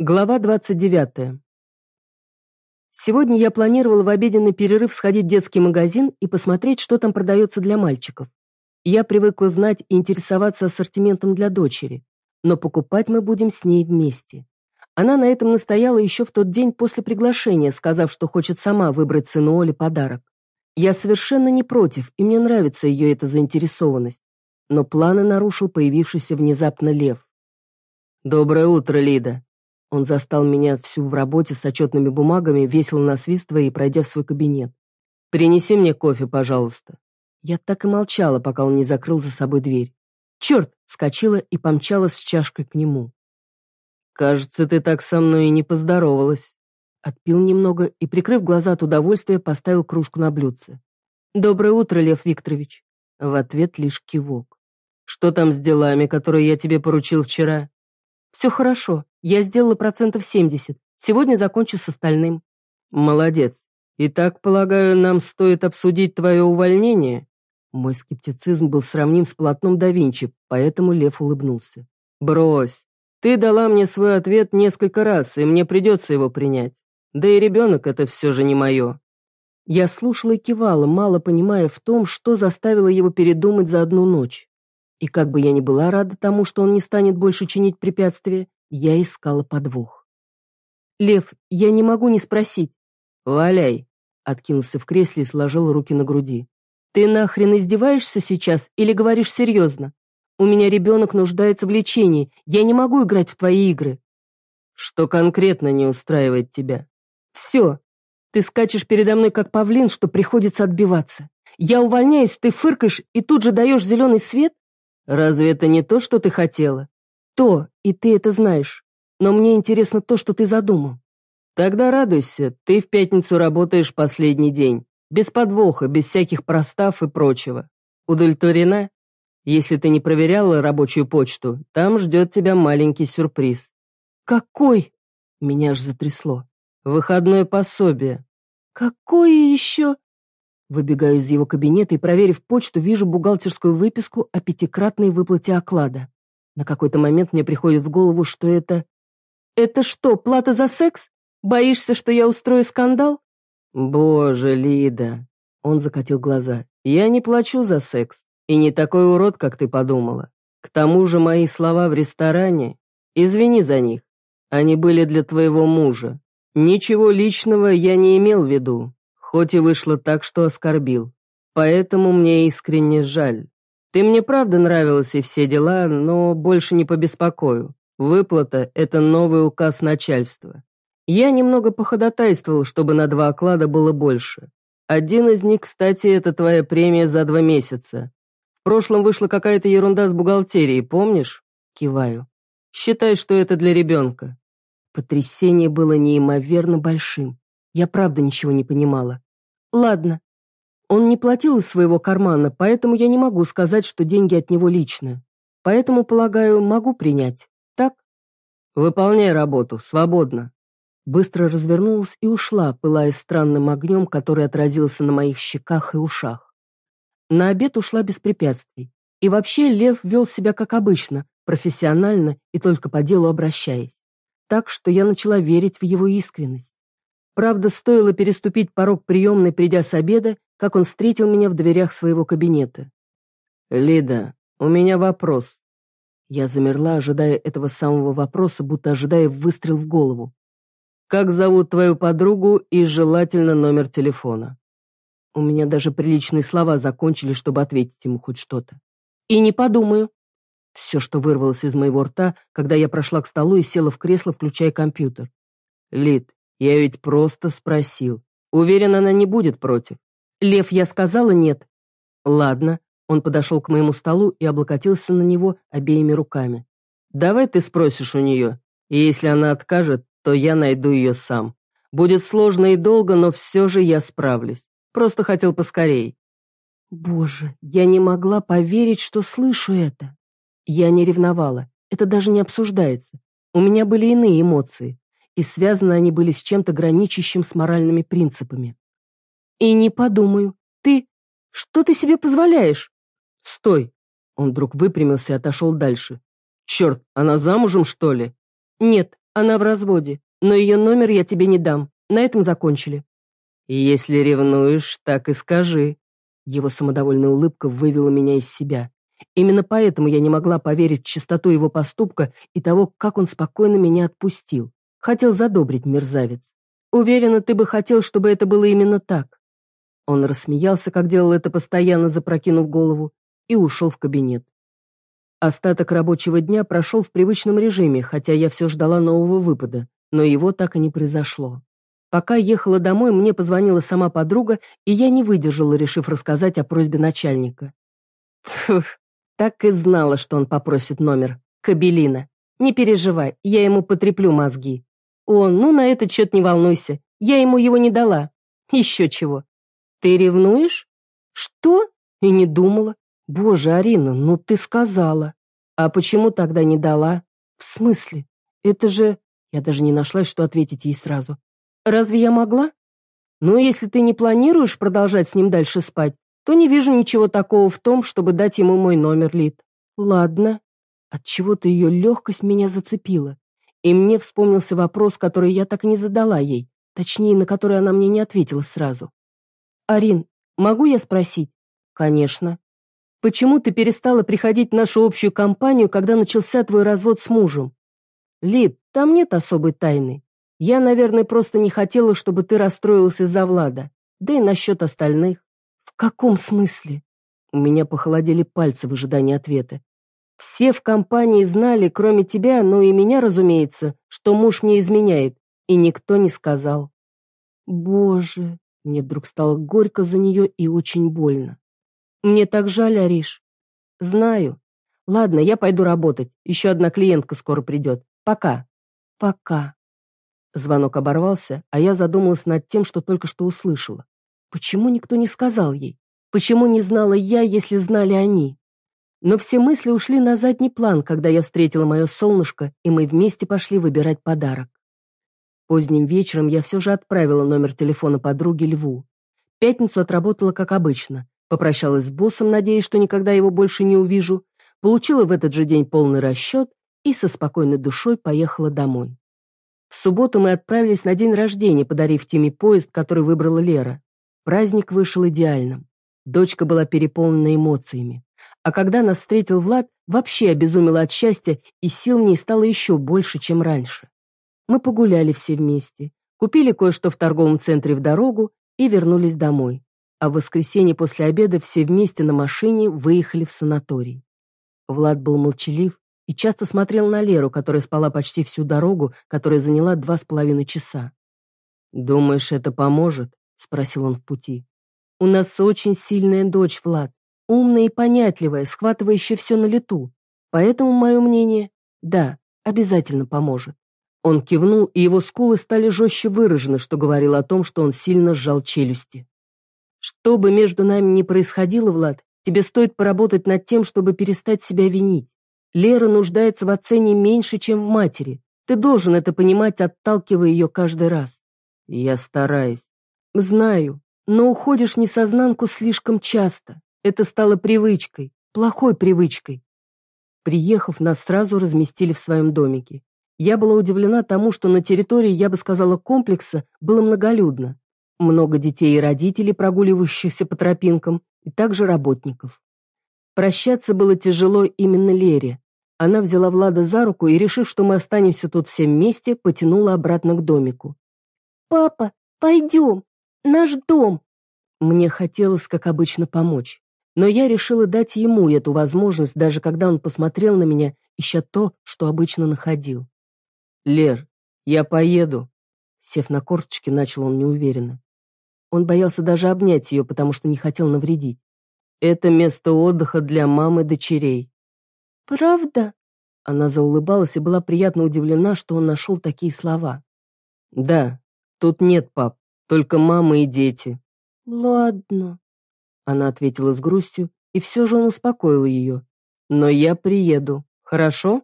Глава 29. Сегодня я планировала в обеденный перерыв сходить в детский магазин и посмотреть, что там продается для мальчиков. Я привыкла знать и интересоваться ассортиментом для дочери, но покупать мы будем с ней вместе. Она на этом настояла еще в тот день после приглашения, сказав, что хочет сама выбрать сыну Оле подарок. Я совершенно не против, и мне нравится ее эта заинтересованность. Но планы нарушил появившийся внезапно лев. «Доброе утро, Лида», он застал меня всю в работе с отчетными бумагами, весело насвистывая и пройдя в свой кабинет. «Принеси мне кофе, пожалуйста». Я так и молчала, пока он не закрыл за собой дверь. «Черт!» — скочила и помчалась с чашкой к нему. «Кажется, ты так со мной и не поздоровалась». Отпил немного и, прикрыв глаза от удовольствия, поставил кружку на блюдце. «Доброе утро, Лев Викторович». В ответ лишь кивок. «Что там с делами, которые я тебе поручил вчера?» «Все хорошо. Я сделала процентов 70. Сегодня закончу с остальным». «Молодец. Итак, полагаю, нам стоит обсудить твое увольнение?» Мой скептицизм был сравним с полотном да Винчи, поэтому Лев улыбнулся. «Брось. Ты дала мне свой ответ несколько раз, и мне придется его принять. Да и ребенок это все же не мое». Я слушала и кивала, мало понимая в том, что заставило его передумать за одну ночь. И как бы я ни была рада тому, что он не станет больше чинить препятствия, я искала подвох. «Лев, я не могу не спросить». «Валяй», — откинулся в кресле и сложил руки на груди. «Ты нахрен издеваешься сейчас или говоришь серьезно? У меня ребенок нуждается в лечении, я не могу играть в твои игры». «Что конкретно не устраивает тебя?» «Все. Ты скачешь передо мной как павлин, что приходится отбиваться. Я увольняюсь, ты фыркаешь и тут же даешь зеленый свет? Разве это не то, что ты хотела? То, и ты это знаешь. Но мне интересно то, что ты задумал. Тогда радуйся, ты в пятницу работаешь последний день. Без подвоха, без всяких простав и прочего. Удовлетворена? Если ты не проверяла рабочую почту, там ждет тебя маленький сюрприз. Какой? Меня аж затрясло. Выходное пособие. Какое еще? Выбегаю из его кабинета и, проверив почту, вижу бухгалтерскую выписку о пятикратной выплате оклада. На какой-то момент мне приходит в голову, что это... Это что, плата за секс? Боишься, что я устрою скандал? Боже, Лида. Он закатил глаза. Я не плачу за секс. И не такой урод, как ты подумала. К тому же мои слова в ресторане... Извини за них. Они были для твоего мужа. Ничего личного я не имел в виду хоть и вышло так, что оскорбил. Поэтому мне искренне жаль. Ты мне правда нравилась и все дела, но больше не побеспокою. Выплата – это новый указ начальства. Я немного походатайствовал, чтобы на два оклада было больше. Один из них, кстати, это твоя премия за два месяца. В прошлом вышла какая-то ерунда с бухгалтерией, помнишь? Киваю. Считай, что это для ребенка. Потрясение было неимоверно большим. Я правда ничего не понимала. Ладно. Он не платил из своего кармана, поэтому я не могу сказать, что деньги от него личные. Поэтому, полагаю, могу принять. Так? Выполняй работу, свободно. Быстро развернулась и ушла, пылая странным огнем, который отразился на моих щеках и ушах. На обед ушла без препятствий. И вообще Лев вел себя как обычно, профессионально и только по делу обращаясь. Так что я начала верить в его искренность. Правда, стоило переступить порог приемной, придя с обеда, как он встретил меня в дверях своего кабинета. «Лида, у меня вопрос». Я замерла, ожидая этого самого вопроса, будто ожидая выстрел в голову. «Как зовут твою подругу и желательно номер телефона?» У меня даже приличные слова закончили, чтобы ответить ему хоть что-то. «И не подумаю». Все, что вырвалось из моего рта, когда я прошла к столу и села в кресло, включая компьютер. «Лид, я ведь просто спросил. Уверен, она не будет против. Лев, я сказала нет. Ладно. Он подошел к моему столу и облокотился на него обеими руками. Давай ты спросишь у нее. И если она откажет, то я найду ее сам. Будет сложно и долго, но все же я справлюсь. Просто хотел поскорей. Боже, я не могла поверить, что слышу это. Я не ревновала. Это даже не обсуждается. У меня были иные эмоции и связаны они были с чем-то граничащим с моральными принципами. «И не подумаю. Ты... Что ты себе позволяешь?» «Стой!» Он вдруг выпрямился и отошел дальше. «Черт, она замужем, что ли?» «Нет, Она в разводе, но ее номер я тебе не дам. На этом закончили». «Если ревнуешь, так и скажи». Его самодовольная улыбка вывела меня из себя. Именно поэтому я не могла поверить в чистоту его поступка и того, как он спокойно меня отпустил. Хотел задобрить мерзавец. Уверена, ты бы хотел, чтобы это было именно так. Он рассмеялся, как делал это постоянно, запрокинув голову, и ушел в кабинет. Остаток рабочего дня прошел в привычном режиме, хотя я все ждала нового выпада, но его так и не произошло. Пока ехала домой, мне позвонила сама подруга, и я не выдержала, решив рассказать о просьбе начальника. Фух, так и знала, что он попросит номер. Кабелина. Не переживай, я ему потреплю мозги. О, ну на этот счет не волнуйся, я ему его не дала. Еще чего. Ты ревнуешь? Что? И не думала. Боже, Арина, ну ты сказала. А почему тогда не дала? В смысле? Это же... Я даже не нашла, что ответить ей сразу. Разве я могла? Ну, если ты не планируешь продолжать с ним дальше спать, то не вижу ничего такого в том, чтобы дать ему мой номер, Лид. Ладно. Отчего-то ее легкость меня зацепила. И мне вспомнился вопрос, который я так и не задала ей, точнее, на который она мне не ответила сразу. «Арин, могу я спросить?» «Конечно». «Почему ты перестала приходить в нашу общую компанию, когда начался твой развод с мужем?» «Лид, там нет особой тайны. Я, наверное, просто не хотела, чтобы ты расстроился из-за Влада. Да и насчет остальных. В каком смысле? У меня похолодели пальцы в ожидании ответа. Все в компании знали, кроме тебя, ну и меня, разумеется, что муж мне изменяет, и никто не сказал. Боже, мне вдруг стало горько за нее и очень больно. Мне так жаль, Ариш. Знаю. Ладно, я пойду работать. Еще одна клиентка скоро придет. Пока. Пока. Звонок оборвался, а я задумалась над тем, что только что услышала. Почему никто не сказал ей? Почему не знала я, если знали они? Но все мысли ушли на задний план, когда я встретила мое солнышко, и мы вместе пошли выбирать подарок. Поздним вечером я все же отправила номер телефона подруге Льву. Пятницу отработала как обычно, попрощалась с боссом, надеясь, что никогда его больше не увижу, получила в этот же день полный расчет и со спокойной душой поехала домой. В субботу мы отправились на день рождения, подарив Тиме поезд, который выбрала Лера. Праздник вышел идеальным. Дочка была переполнена эмоциями. А когда нас встретил Влад, вообще обезумела от счастья, и сил мне стало еще больше, чем раньше. Мы погуляли все вместе, купили кое-что в торговом центре в дорогу и вернулись домой. А в воскресенье после обеда все вместе на машине выехали в санаторий. Влад был молчалив, и часто смотрел на Леру, которая спала почти всю дорогу, которая заняла два с половиной часа. «Думаешь, это поможет?» — спросил он в пути. «У нас очень сильная дочь, Влад, умная и понятливая, схватывающая все на лету. Поэтому, мое мнение, да, обязательно поможет». Он кивнул, и его скулы стали жестче выражены, что говорило о том, что он сильно сжал челюсти. «Что бы между нами ни происходило, Влад, тебе стоит поработать над тем, чтобы перестать себя винить. Лера нуждается в отце не меньше, чем в матери. Ты должен это понимать, отталкивая ее каждый раз. Я стараюсь. Знаю, но уходишь в несознанку слишком часто. Это стало привычкой, плохой привычкой. Приехав, нас сразу разместили в своем домике. Я была удивлена тому, что на территории, я бы сказала, комплекса было многолюдно. Много детей и родителей, прогуливающихся по тропинкам, и также работников. Прощаться было тяжело именно Лере. Она взяла Влада за руку и, решив, что мы останемся тут все вместе, потянула обратно к домику. «Папа, пойдем! Наш дом!» Мне хотелось, как обычно, помочь. Но я решила дать ему эту возможность, даже когда он посмотрел на меня, ища то, что обычно находил. «Лер, я поеду!» Сев на корточки, начал он неуверенно. Он боялся даже обнять ее, потому что не хотел навредить. Это место отдыха для мамы дочерей. Правда? Она заулыбалась и была приятно удивлена, что он нашел такие слова. Да, тут нет пап, только мама и дети. Ладно. Она ответила с грустью, и все же он успокоил ее. Но я приеду, хорошо?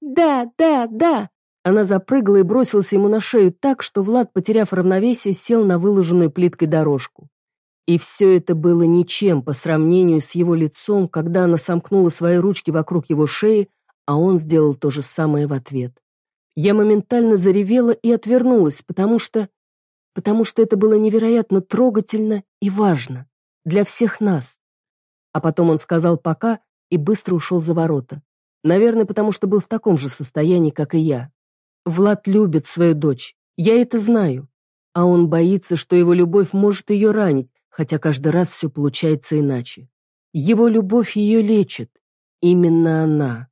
Да, да, да. Она запрыгала и бросилась ему на шею так, что Влад, потеряв равновесие, сел на выложенную плиткой дорожку. И все это было ничем по сравнению с его лицом, когда она сомкнула свои ручки вокруг его шеи, а он сделал то же самое в ответ. Я моментально заревела и отвернулась, потому что... потому что это было невероятно трогательно и важно. Для всех нас. А потом он сказал «пока» и быстро ушел за ворота. Наверное, потому что был в таком же состоянии, как и я. Влад любит свою дочь, я это знаю. А он боится, что его любовь может ее ранить, хотя каждый раз все получается иначе. Его любовь ее лечит. Именно она.